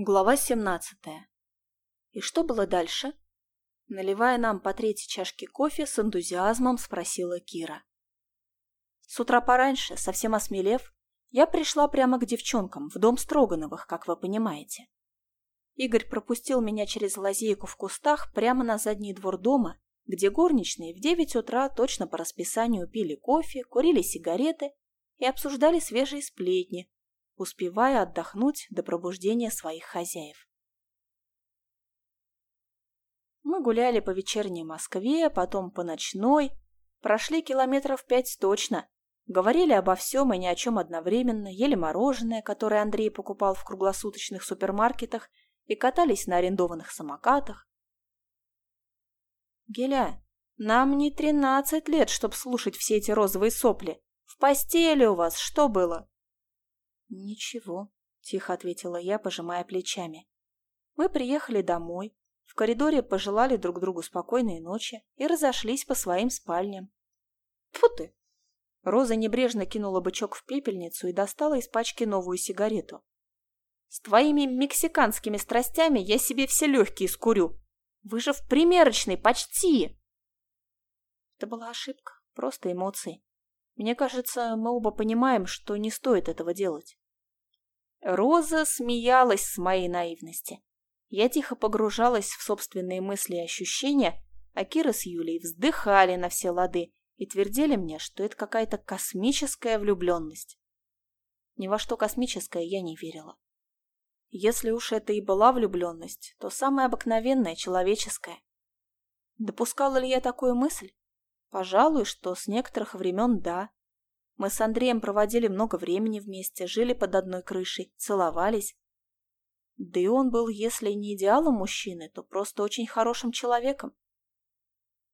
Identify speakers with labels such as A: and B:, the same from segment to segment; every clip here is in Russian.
A: Глава 17. И что было дальше? Наливая нам по третьей чашке кофе, с энтузиазмом спросила Кира. С утра пораньше, совсем осмелев, я пришла прямо к девчонкам, в дом Строгановых, как вы понимаете. Игорь пропустил меня через лазейку в кустах прямо на задний двор дома, где горничные в девять утра точно по расписанию пили кофе, курили сигареты и обсуждали свежие сплетни, успевая отдохнуть до пробуждения своих хозяев. Мы гуляли по вечерней Москве, потом по ночной, прошли километров пять точно, говорили обо всем и ни о чем одновременно, ели мороженое, которое Андрей покупал в круглосуточных супермаркетах, и катались на арендованных самокатах. Геля, нам не тринадцать лет, чтоб слушать все эти розовые сопли. В постели у вас что было? «Ничего», — тихо ответила я, пожимая плечами. Мы приехали домой, в коридоре пожелали друг другу спокойной ночи и разошлись по своим спальням. Тьфу ты! Роза небрежно кинула бычок в пепельницу и достала из пачки новую сигарету. «С твоими мексиканскими страстями я себе все легкие скурю. Вы же в примерочной почти!» Это была ошибка, просто эмоции. Мне кажется, мы оба понимаем, что не стоит этого делать. Роза смеялась с моей наивности. Я тихо погружалась в собственные мысли и ощущения, а Кира с Юлей вздыхали на все лады и твердили мне, что это какая-то космическая влюбленность. Ни во что космическое я не верила. Если уж это и была влюбленность, то самая обыкновенная, человеческая. Допускала ли я такую мысль? Пожалуй, что с некоторых времен да. Мы с Андреем проводили много времени вместе, жили под одной крышей, целовались. Да и он был, если не идеалом мужчины, то просто очень хорошим человеком.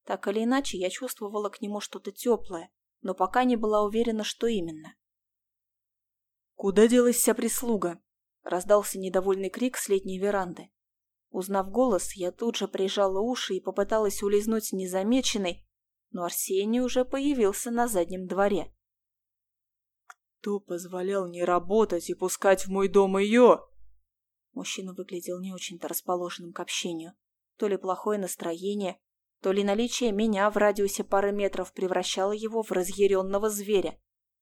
A: Так или иначе, я чувствовала к нему что-то теплое, но пока не была уверена, что именно. «Куда делась вся прислуга?» — раздался недовольный крик с летней веранды. Узнав голос, я тут же прижала уши и попыталась улизнуть незамеченной, но Арсений уже появился на заднем дворе. «Кто позволял не работать и пускать в мой дом ее?» Мужчина выглядел не очень-то расположенным к общению. То ли плохое настроение, то ли наличие меня в радиусе пары метров превращало его в разъяренного зверя.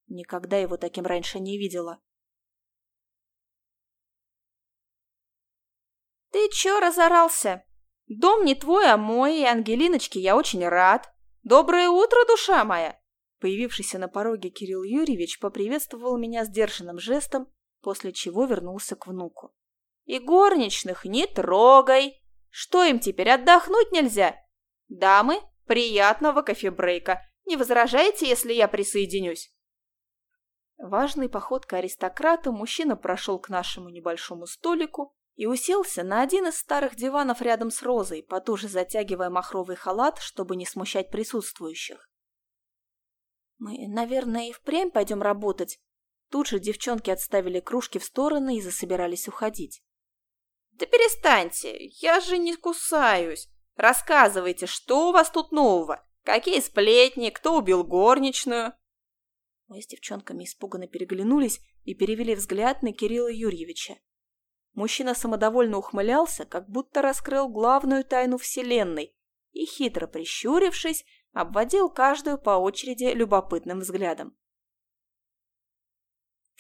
A: Никогда его таким раньше не видела. «Ты чё разорался? Дом не твой, а мой, и Ангелиночке я очень рад. «Доброе утро, душа моя!» Появившийся на пороге Кирилл Юрьевич поприветствовал меня сдержанным жестом, после чего вернулся к внуку. «И горничных не трогай! Что им теперь, отдохнуть нельзя? Дамы, приятного кофебрейка! Не возражаете, если я присоединюсь?» Важной походкой аристократа мужчина прошел к нашему небольшому столику, и уселся на один из старых диванов рядом с Розой, потуже затягивая махровый халат, чтобы не смущать присутствующих. «Мы, наверное, и впрямь пойдем работать». Тут же девчонки отставили кружки в стороны и засобирались уходить. «Да перестаньте, я же не кусаюсь. Рассказывайте, что у вас тут нового? Какие сплетни, кто убил горничную?» Мы с девчонками испуганно переглянулись и перевели взгляд на Кирилла Юрьевича. Мужчина самодовольно ухмылялся, как будто раскрыл главную тайну Вселенной и, хитро прищурившись, обводил каждую по очереди любопытным взглядом.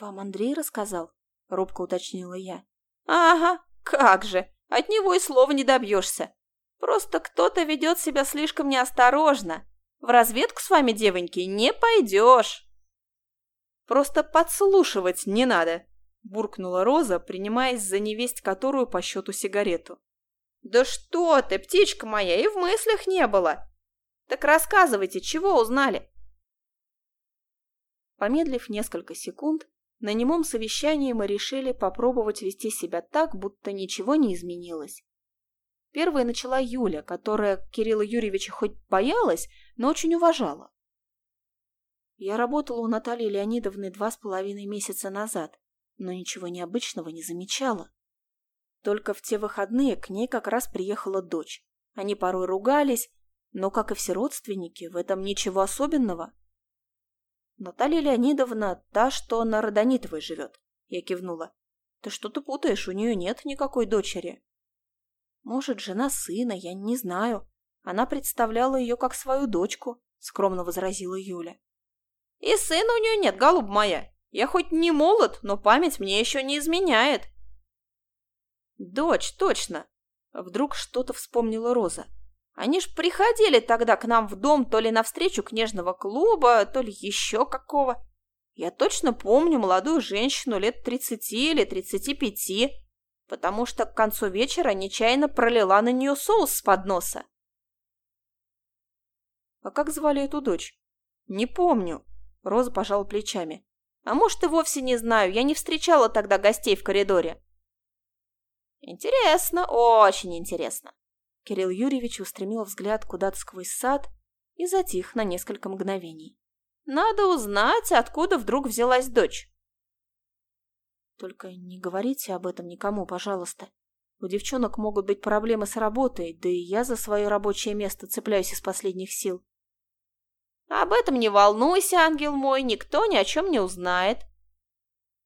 A: «Вам Андрей рассказал?» — робко уточнила я. «Ага, как же! От него и слова не добьешься. Просто кто-то ведет себя слишком неосторожно. В разведку с вами, девоньки, не пойдешь. Просто подслушивать не надо, буркнула Роза, принимаясь за невесть которую по счету сигарету. «Да что ты, птичка моя, и в мыслях не было! Так рассказывайте, чего узнали?» Помедлив несколько секунд, на немом совещании мы решили попробовать вести себя так, будто ничего не изменилось. Первой начала Юля, которая Кирилла Юрьевича хоть боялась, но очень уважала. Я работала у Натальи Леонидовны два с половиной месяца назад но ничего необычного не замечала. Только в те выходные к ней как раз приехала дочь. Они порой ругались, но, как и все родственники, в этом ничего особенного. Наталья Леонидовна та, что на Родонитовой живет, я кивнула. Ты что-то путаешь, у нее нет никакой дочери. Может, жена сына, я не знаю. Она представляла ее как свою дочку, скромно возразила Юля. И сына у нее нет, голуб моя. Я хоть не молод, но память мне еще не изменяет. Дочь, точно. Вдруг что-то вспомнила Роза. Они ж приходили тогда к нам в дом то ли на встречу книжного клуба, то ли еще какого. Я точно помню молодую женщину лет тридцати или тридцати пяти, потому что к концу вечера нечаянно пролила на нее соус с подноса. А как звали эту дочь? Не помню. Роза пожала плечами. А может, и вовсе не знаю, я не встречала тогда гостей в коридоре. Интересно, очень интересно. Кирилл Юрьевич устремил взгляд куда-то сквозь сад и затих на несколько мгновений. Надо узнать, откуда вдруг взялась дочь. Только не говорите об этом никому, пожалуйста. У девчонок могут быть проблемы с работой, да и я за свое рабочее место цепляюсь из последних сил. Об этом не волнуйся, ангел мой, никто ни о чем не узнает.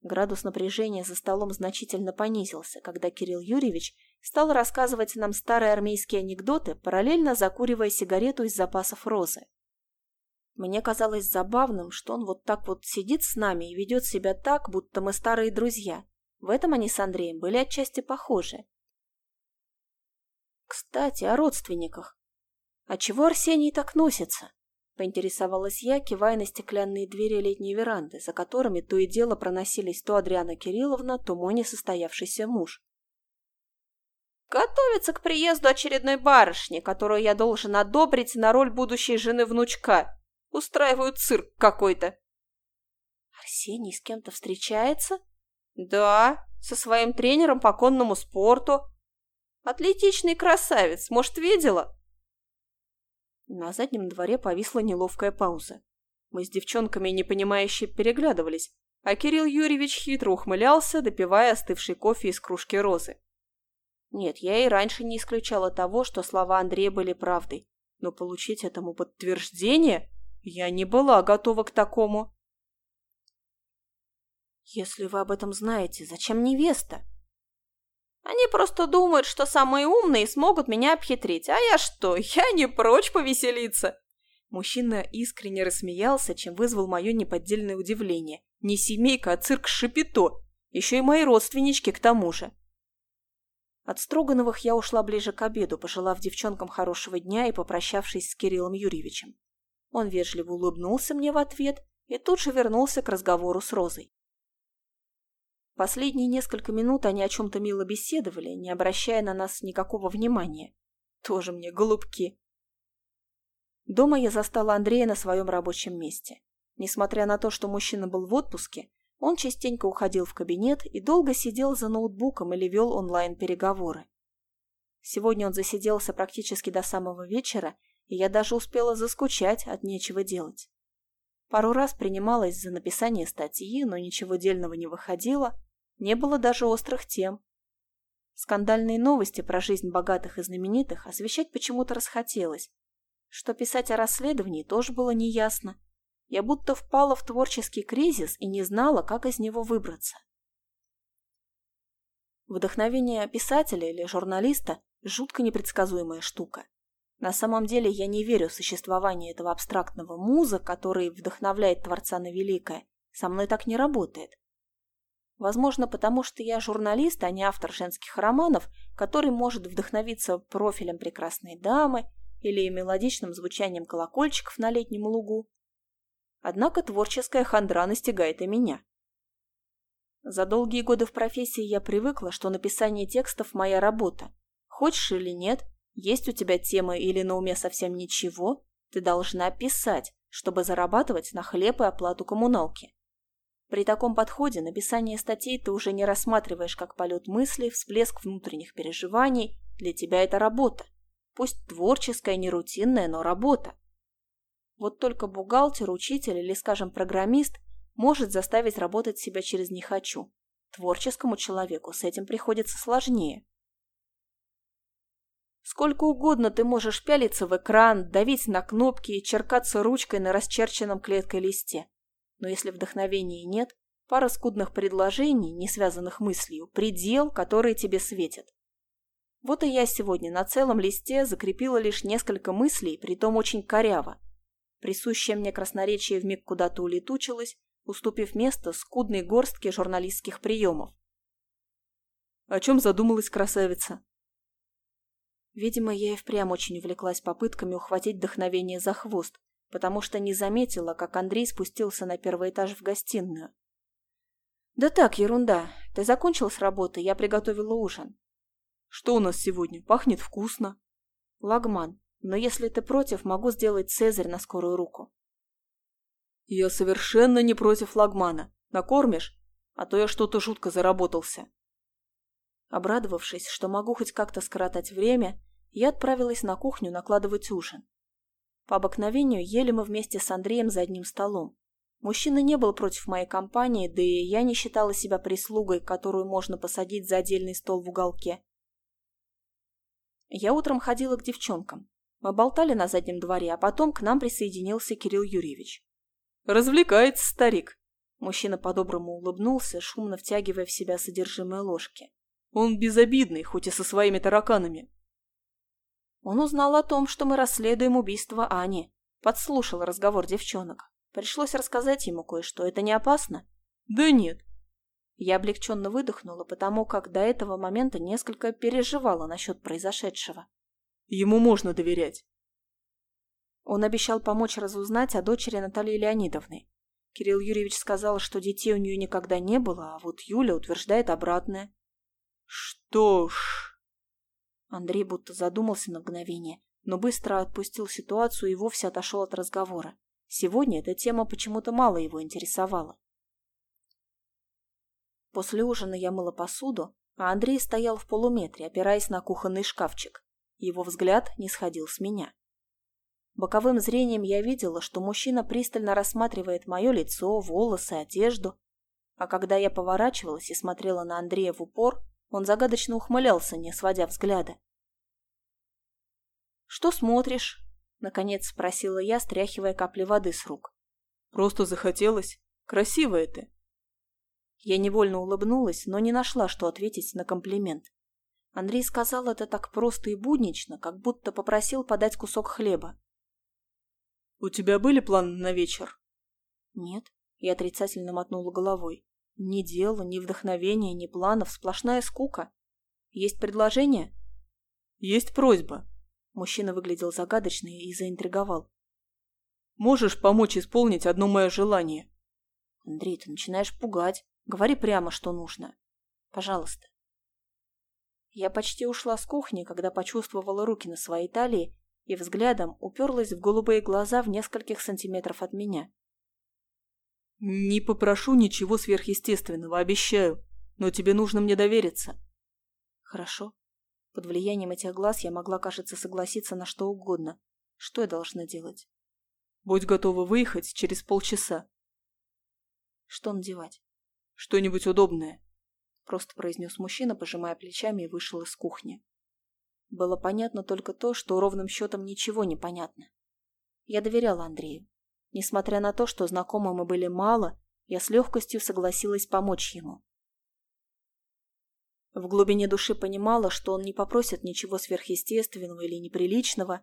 A: Градус напряжения за столом значительно понизился, когда Кирилл Юрьевич стал рассказывать нам старые армейские анекдоты, параллельно закуривая сигарету из запасов розы. Мне казалось забавным, что он вот так вот сидит с нами и ведет себя так, будто мы старые друзья. В этом они с Андреем были отчасти похожи. Кстати, о родственниках. А чего Арсений так носится? Поинтересовалась я, кивая на стеклянные двери летней веранды, за которыми то и дело проносились то Адриана Кирилловна, то мой несостоявшийся муж. «Готовится к приезду очередной барышни, которую я должен одобрить на роль будущей жены внучка. Устраивают цирк какой-то». «Арсений с кем-то встречается?» «Да, со своим тренером по конному спорту. Атлетичный красавец, может, видела?» На заднем дворе повисла неловкая пауза. Мы с девчонками непонимающе переглядывались, а Кирилл Юрьевич хитро ухмылялся, допивая остывший кофе из кружки розы. Нет, я и раньше не исключала того, что слова Андрея были правдой, но получить этому подтверждение я не была готова к такому. «Если вы об этом знаете, зачем невеста?» Они просто думают, что самые умные смогут меня обхитрить. А я что? Я не прочь повеселиться. Мужчина искренне рассмеялся, чем вызвал мое неподдельное удивление. Не семейка, а цирк Шапито. Еще и мои родственнички к тому же. От Строгановых я ушла ближе к обеду, пожелав девчонкам хорошего дня и попрощавшись с Кириллом Юрьевичем. Он вежливо улыбнулся мне в ответ и тут же вернулся к разговору с Розой. Последние несколько минут они о чем-то мило беседовали, не обращая на нас никакого внимания. Тоже мне голубки. Дома я застала Андрея на своем рабочем месте. Несмотря на то, что мужчина был в отпуске, он частенько уходил в кабинет и долго сидел за ноутбуком или вел онлайн-переговоры. Сегодня он засиделся практически до самого вечера, и я даже успела заскучать от нечего делать. Пару раз принималась за написание статьи, но ничего дельного не выходило, не было даже острых тем. Скандальные новости про жизнь богатых и знаменитых освещать почему-то расхотелось. Что писать о расследовании тоже было неясно. Я будто впала в творческий кризис и не знала, как из него выбраться. Вдохновение писателя или журналиста – жутко непредсказуемая штука. На самом деле я не верю в существование этого абстрактного муза, который вдохновляет Творца на великое. Со мной так не работает. Возможно, потому что я журналист, а не автор женских романов, который может вдохновиться профилем прекрасной дамы или мелодичным звучанием колокольчиков на летнем лугу. Однако творческая хандра настигает и меня. За долгие годы в профессии я привыкла, что написание текстов – моя работа. Хочешь или нет, есть у тебя тема или на уме совсем ничего, ты должна писать, чтобы зарабатывать на хлеб и оплату коммуналки. При таком подходе написание статей ты уже не рассматриваешь как полет мыслей, всплеск внутренних переживаний. Для тебя это работа. Пусть творческая, не рутинная, но работа. Вот только бухгалтер, учитель или, скажем, программист может заставить работать себя через «не хочу». Творческому человеку с этим приходится сложнее. Сколько угодно ты можешь пялиться в экран, давить на кнопки и черкаться ручкой на расчерченном клеткой листе. Но если вдохновения нет, Пара скудных предложений, не связанных мыслью, предел, который тебе светит. Вот и я сегодня на целом листе закрепила лишь несколько мыслей, притом очень коряво. Присущее мне красноречие вмиг куда-то улетучилось, уступив место скудной горстке журналистских приемов.
B: О чем задумалась красавица?
A: Видимо, я и впрямь очень увлеклась попытками ухватить вдохновение за хвост, потому что не заметила, как Андрей спустился на первый этаж в гостиную. «Да так, ерунда. Ты закончил с работы, я приготовила ужин».
B: «Что у нас сегодня? Пахнет вкусно».
A: «Лагман. Но если ты против, могу сделать цезарь на скорую руку».
B: «Я совершенно не против лагмана. Накормишь? А то я что-то жутко заработался».
A: Обрадовавшись, что могу хоть как-то скоротать время, я отправилась на кухню накладывать ужин. По обыкновению ели мы вместе с Андреем за одним столом. Мужчина не был против моей компании, да и я не считала себя прислугой, которую можно посадить за отдельный стол в уголке. Я утром ходила к девчонкам. Мы болтали на заднем дворе, а потом к нам присоединился Кирилл Юрьевич.
B: «Развлекается старик!»
A: Мужчина по-доброму улыбнулся, шумно втягивая в себя содержимое ложки.
B: «Он безобидный, хоть и со своими тараканами.
A: Он узнал о том, что мы расследуем убийство Ани. Подслушал разговор девчонок. Пришлось рассказать ему кое-что. Это не опасно?
B: Да нет.
A: Я облегченно выдохнула, потому как до этого момента несколько переживала насчет произошедшего.
B: Ему можно доверять.
A: Он обещал помочь разузнать о дочери Натальи Леонидовны. Кирилл Юрьевич сказал, что детей у нее никогда не было, а вот Юля утверждает обратное.
B: Что ж...
A: Андрей будто задумался на мгновение, но быстро отпустил ситуацию и вовсе отошел от разговора. Сегодня эта тема почему-то мало его интересовала. После ужина я мыла посуду, а Андрей стоял в полуметре, опираясь на кухонный шкафчик. Его взгляд не сходил с меня. Боковым зрением я видела, что мужчина пристально рассматривает мое лицо, волосы, одежду. А когда я поворачивалась и смотрела на Андрея в упор, он загадочно ухмылялся, не сводя взгляда. «Что смотришь?» — наконец спросила я, стряхивая капли воды с рук.
B: «Просто захотелось. Красивая ты».
A: Я невольно улыбнулась, но не нашла, что ответить на комплимент. Андрей сказал это так просто и буднично, как будто попросил подать кусок хлеба.
B: «У тебя были планы на вечер?»
A: «Нет», — я отрицательно мотнула головой. Ни дела, ни вдохновения, ни планов, сплошная скука. Есть предложение?
B: Есть просьба.
A: Мужчина выглядел загадочно и заинтриговал.
B: Можешь помочь исполнить одно мое желание?
A: Андрей, ты начинаешь пугать. Говори прямо, что нужно. Пожалуйста. Я почти ушла с кухни, когда почувствовала руки на своей талии и взглядом уперлась в голубые глаза в нескольких сантиметров от меня.
B: «Не попрошу ничего сверхъестественного, обещаю, но тебе нужно мне довериться».
A: «Хорошо». Под влиянием этих глаз я могла, кажется, согласиться на что угодно. Что я должна делать?
B: «Будь готова выехать через полчаса».
A: «Что надевать?»
B: «Что-нибудь удобное», —
A: просто произнес мужчина, пожимая плечами и вышел из кухни. Было понятно только то, что ровным счетом ничего не понятно. Я доверяла Андрею. Несмотря на то, что знакомы мы были мало, я с легкостью согласилась помочь ему. В глубине души понимала, что он не попросит ничего сверхъестественного или неприличного.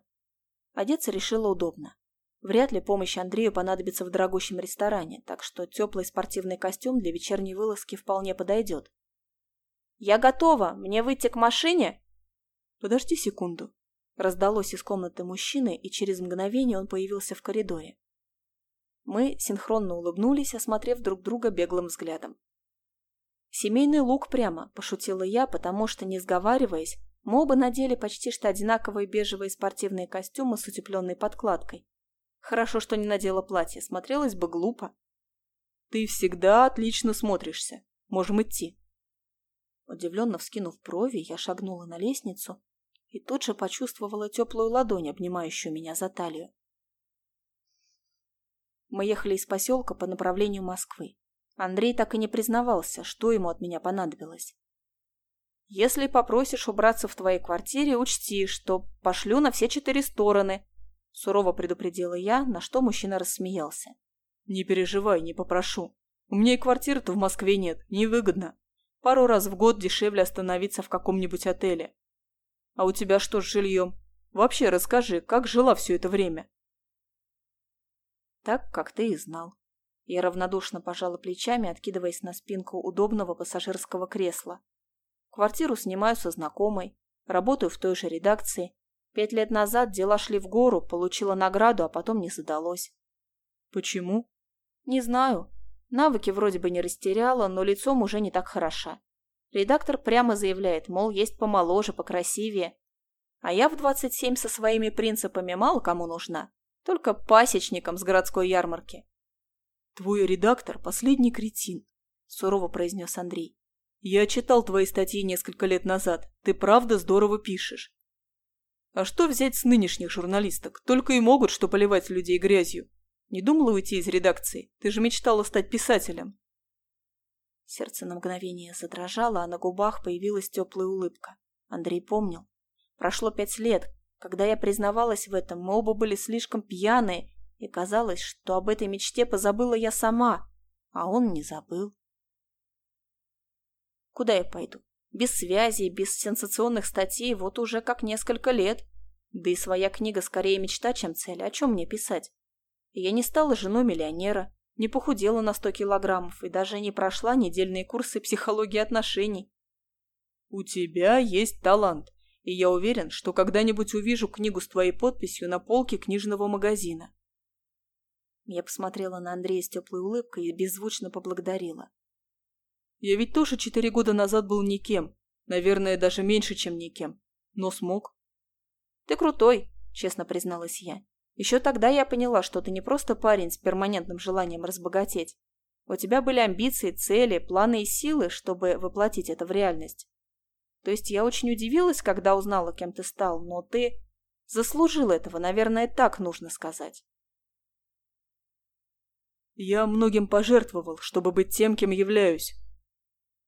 A: Одеться решила удобно. Вряд ли помощь Андрею понадобится в дорогущем ресторане, так что теплый спортивный костюм для вечерней вылазки вполне подойдет. «Я готова! Мне выйти к машине?»
B: «Подожди секунду»,
A: Раздалось из комнаты мужчины, и через мгновение он появился в коридоре. Мы синхронно улыбнулись, осмотрев друг друга беглым взглядом. «Семейный лук прямо», – пошутила я, потому что, не сговариваясь, мы оба надели почти что одинаковые бежевые спортивные костюмы с утепленной подкладкой. Хорошо, что не надела платье, смотрелось бы глупо.
B: «Ты всегда отлично смотришься. Можем идти».
A: Удивленно вскинув брови, я шагнула на лестницу и тут же почувствовала теплую ладонь, обнимающую меня за талию. Мы ехали из поселка по направлению Москвы. Андрей так и не признавался, что ему от меня понадобилось. «Если попросишь убраться в твоей квартире, учти, что пошлю на все четыре стороны», — сурово предупредила я, на что мужчина рассмеялся.
B: «Не переживай, не попрошу. У меня и квартиры-то в Москве нет, невыгодно. Пару раз в год дешевле остановиться в каком-нибудь отеле. А у тебя что с жильем? Вообще расскажи, как жила все это время?
A: Так, как ты и знал. Я равнодушно пожала плечами, откидываясь на спинку удобного пассажирского кресла. Квартиру снимаю со знакомой, работаю в той же редакции. Пять лет назад дела шли в гору, получила награду, а потом не задалось.
B: Почему?
A: Не знаю. Навыки вроде бы не растеряла, но лицом уже не так хороша. Редактор прямо заявляет, мол, есть помоложе, покрасивее. А я в 27 со своими принципами мало кому нужна. Только пасечникам с городской ярмарки.
B: «Твой редактор – последний кретин», – сурово произнес Андрей. «Я читал твои статьи несколько лет назад. Ты правда здорово пишешь. А что взять с нынешних журналисток? Только и могут, что поливать людей грязью. Не думала уйти из редакции? Ты же мечтала стать писателем.
A: Сердце на мгновение задрожало, а на губах появилась теплая улыбка. Андрей помнил. Прошло пять лет. Когда я признавалась в этом, мы оба были слишком пьяные, и казалось, что об этой мечте позабыла я сама, а он не забыл. Куда я пойду? Без связи, без сенсационных статей вот уже как несколько лет. Да и своя книга скорее мечта, чем цель. О чем мне писать? Я не стала женой миллионера, не похудела на сто килограммов и даже не прошла недельные курсы психологии отношений.
B: У тебя есть талант, и я уверен, что когда-нибудь увижу книгу с твоей подписью на полке книжного магазина.
A: Я посмотрела на Андрея с теплой улыбкой и беззвучно поблагодарила.
B: Я ведь тоже четыре года назад был никем, наверное, даже меньше, чем никем, но смог.
A: Ты крутой, честно призналась я. Еще тогда я поняла, что ты не просто парень с перманентным желанием разбогатеть. У тебя были амбиции, цели, планы и силы, чтобы воплотить это в реальность. То есть я очень удивилась, когда узнала, кем ты стал, но ты заслужил этого, наверное, так нужно сказать.
B: Я многим пожертвовал, чтобы быть тем, кем являюсь.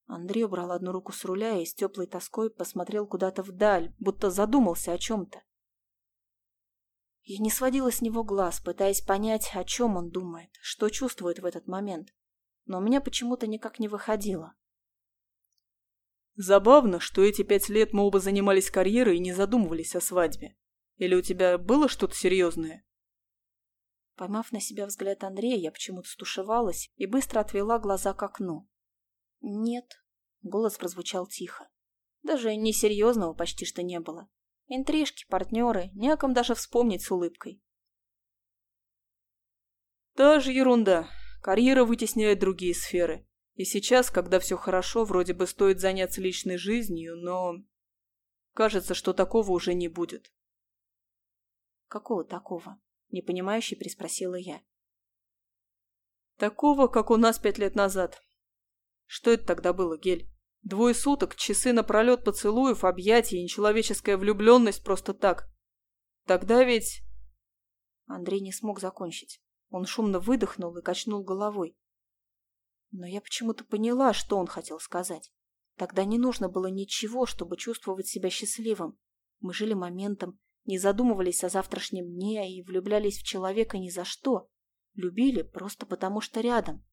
A: Андрей убрал одну руку с руля и с теплой тоской посмотрел куда-то вдаль, будто задумался о чем-то. Я не сводила с него глаз, пытаясь понять, о чем он думает, что чувствует в этот момент. Но у меня почему-то никак не выходило.
B: Забавно, что эти пять лет мы оба занимались карьерой и не задумывались о свадьбе. Или у тебя было что-то серьезное?
A: Поймав на себя взгляд Андрея, я почему-то стушевалась и быстро отвела глаза к окну. «Нет», — голос прозвучал тихо. Даже несерьезного почти что не было. Интрижки, партнеры, не о ком даже вспомнить с улыбкой.
B: Та же ерунда. Карьера вытесняет другие сферы. И сейчас, когда все хорошо, вроде бы стоит заняться личной жизнью, но... Кажется, что такого уже не будет.
A: Какого такого? Непонимающе приспросила я.
B: Такого, как у нас пять лет назад. Что это тогда было, Гель? Двое суток, часы напролет поцелуев, объятий и нечеловеческая влюбленность просто так. Тогда ведь...
A: Андрей не смог закончить. Он шумно выдохнул и качнул головой. Но я почему-то поняла, что он хотел сказать. Тогда не нужно было ничего, чтобы чувствовать себя счастливым. Мы жили моментом, не задумывались о завтрашнем дне и влюблялись в человека ни за что. Любили просто потому, что рядом.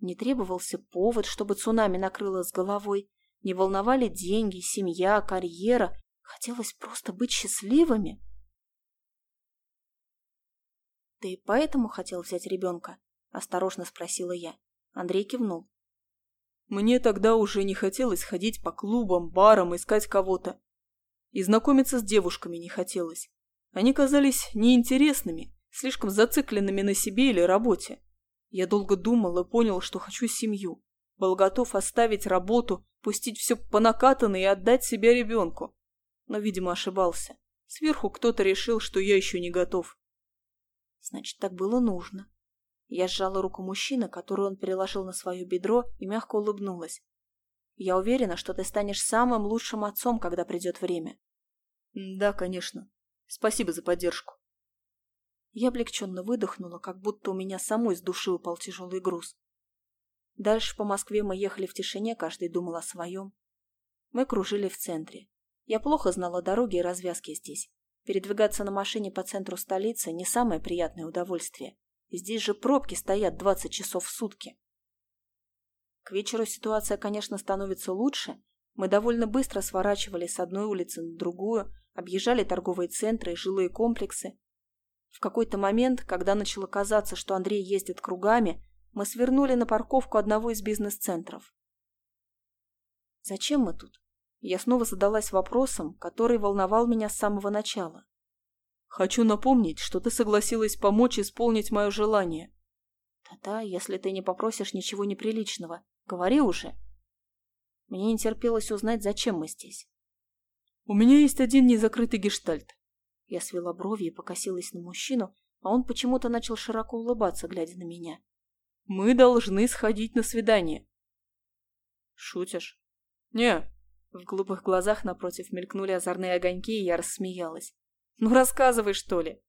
A: Не требовался повод, чтобы цунами накрыло с головой. Не волновали деньги, семья, карьера. Хотелось просто быть счастливыми. «Ты поэтому хотел взять ребенка?» – осторожно спросила я. Андрей кивнул.
B: «Мне тогда уже не хотелось ходить по клубам, барам, искать кого-то. И знакомиться с девушками не хотелось. Они казались неинтересными, слишком зацикленными на себе или работе. Я долго думал и понял, что хочу семью. Был готов оставить работу, пустить все по накатанной и отдать себя ребенку. Но, видимо, ошибался. Сверху кто-то решил, что я еще не готов.
A: Значит, так было нужно. Я сжала руку мужчины, которую он переложил на свое бедро, и мягко улыбнулась. Я уверена, что ты станешь самым лучшим отцом, когда придет время.
B: Да, конечно. Спасибо за поддержку.
A: Я облегченно выдохнула, как будто у меня самой с души упал тяжелый груз. Дальше по Москве мы ехали в тишине, каждый думал о своем. Мы кружили в центре. Я плохо знала дороги и развязки здесь. Передвигаться на машине по центру столицы – не самое приятное удовольствие. Здесь же пробки стоят 20 часов в сутки. К вечеру ситуация, конечно, становится лучше. Мы довольно быстро сворачивали с одной улицы на другую, объезжали торговые центры и жилые комплексы. В какой-то момент, когда начало казаться, что Андрей ездит кругами, мы свернули на парковку одного из бизнес-центров. Зачем мы тут? Я снова задалась вопросом, который волновал меня с самого начала.
B: Хочу напомнить, что ты согласилась помочь исполнить мое желание.
A: Да-да, если ты не попросишь ничего неприличного. Говори уже. Мне не терпелось узнать, зачем мы здесь.
B: У меня есть один незакрытый гештальт.
A: Я свела брови и покосилась на мужчину, а он почему-то начал широко улыбаться, глядя на меня.
B: Мы должны сходить на свидание.
A: Шутишь?
B: Не.
A: В голубых глазах напротив мелькнули озорные огоньки, и я рассмеялась. Ну, рассказывай, что ли.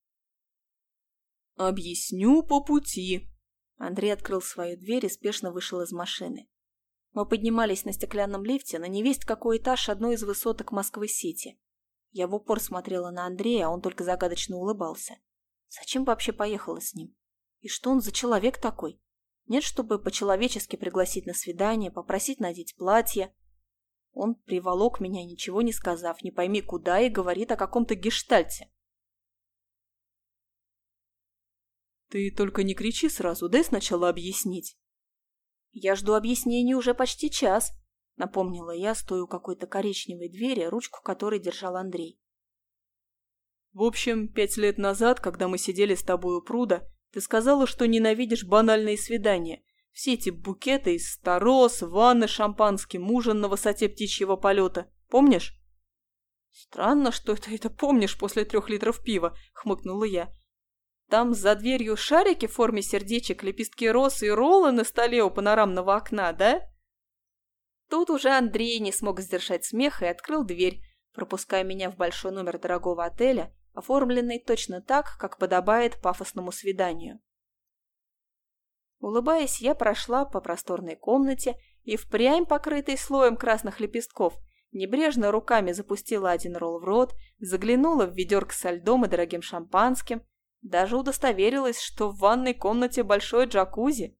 B: Объясню по пути.
A: Андрей открыл свою дверь и спешно вышел из машины. Мы поднимались на стеклянном лифте на невесть какой этаж одной из высоток Москвы-Сити. Я в упор смотрела на Андрея, а он только загадочно улыбался. Зачем вообще поехала с ним? И что он за человек такой? Нет, чтобы по-человечески пригласить на свидание, попросить надеть платье. Он приволок меня, ничего не сказав, не пойми куда, и говорит о каком-то гештальте.
B: Ты только не кричи сразу, дай сначала объяснить.
A: Я жду объяснений уже почти час, напомнила я, стоя у какой-то коричневой двери, ручку которой держал Андрей.
B: В общем, пять лет назад, когда мы сидели с тобой у пруда, ты сказала, что ненавидишь банальные свидания. Все эти букеты из старос, ванны шампанским, ужин на высоте птичьего полета. Помнишь?
A: Странно, что ты это помнишь после трех литров пива, хмыкнула я. Там за дверью шарики в форме сердечек, лепестки роз и роллы на столе у панорамного окна, да? Тут уже Андрей не смог сдержать смех и открыл дверь, пропуская меня в большой номер дорогого отеля, оформленный точно так, как подобает пафосному свиданию. Улыбаясь, я прошла по просторной комнате и впрямь покрытой слоем красных лепестков, небрежно руками запустила один ролл в рот, заглянула в ведерко со льдом и дорогим шампанским, даже удостоверилась, что в ванной комнате большой джакузи.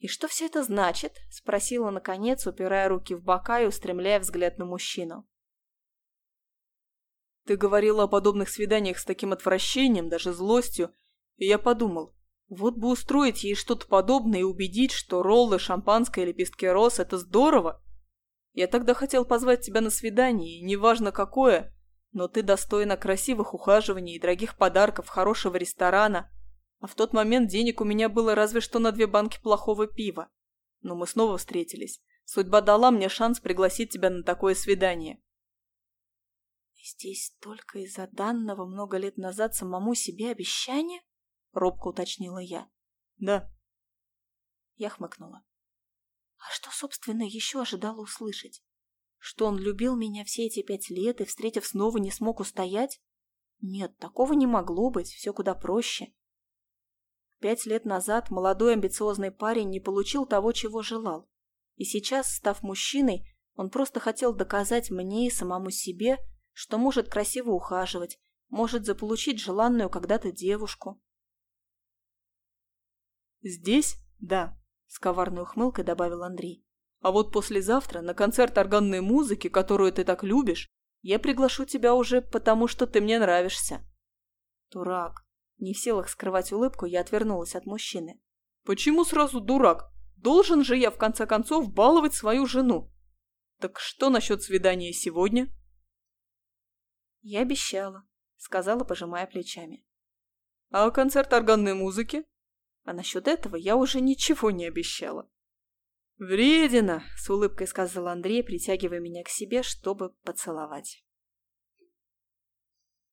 A: «И что все это значит?» – спросила, наконец, упирая руки в бока и устремляя взгляд на мужчину.
B: «Ты говорила о подобных свиданиях с таким отвращением, даже злостью, и я подумал, вот бы устроить ей что-то подобное и убедить, что роллы, шампанское и лепестки роз – это здорово. Я тогда хотел позвать тебя на свидание, неважно какое, но ты достойна красивых ухаживаний и дорогих подарков, хорошего ресторана. А в тот момент денег у меня было разве что на две банки плохого пива. Но мы снова встретились. Судьба дала мне шанс пригласить тебя на такое свидание.
A: «Здесь только из-за данного много лет назад самому себе обещания?» — робко уточнила я.
B: «Да».
A: Я хмыкнула. А что, собственно, еще ожидала услышать? Что он любил меня все эти пять лет и, встретив снова, не смог устоять? Нет, такого не могло быть, все куда проще. Пять лет назад молодой амбициозный парень не получил того, чего желал. И сейчас, став мужчиной, он просто хотел доказать мне и самому себе, что может красиво ухаживать, может заполучить желанную когда-то девушку.
B: «Здесь? Да», — с коварной ухмылкой добавил Андрей. А вот послезавтра на концерт органной музыки, которую ты так любишь, я приглашу тебя уже потому, что ты мне нравишься.
A: Дурак. Не в силах скрывать улыбку, я отвернулась от мужчины.
B: Почему сразу дурак? Должен же я, в конце концов, баловать свою жену. Так что насчет свидания сегодня?
A: Я обещала, сказала, пожимая плечами.
B: А концерт органной музыки?
A: А насчет этого я уже ничего не обещала.
B: «Вредина!» — с улыбкой сказал Андрей, притягивая меня к себе, чтобы поцеловать.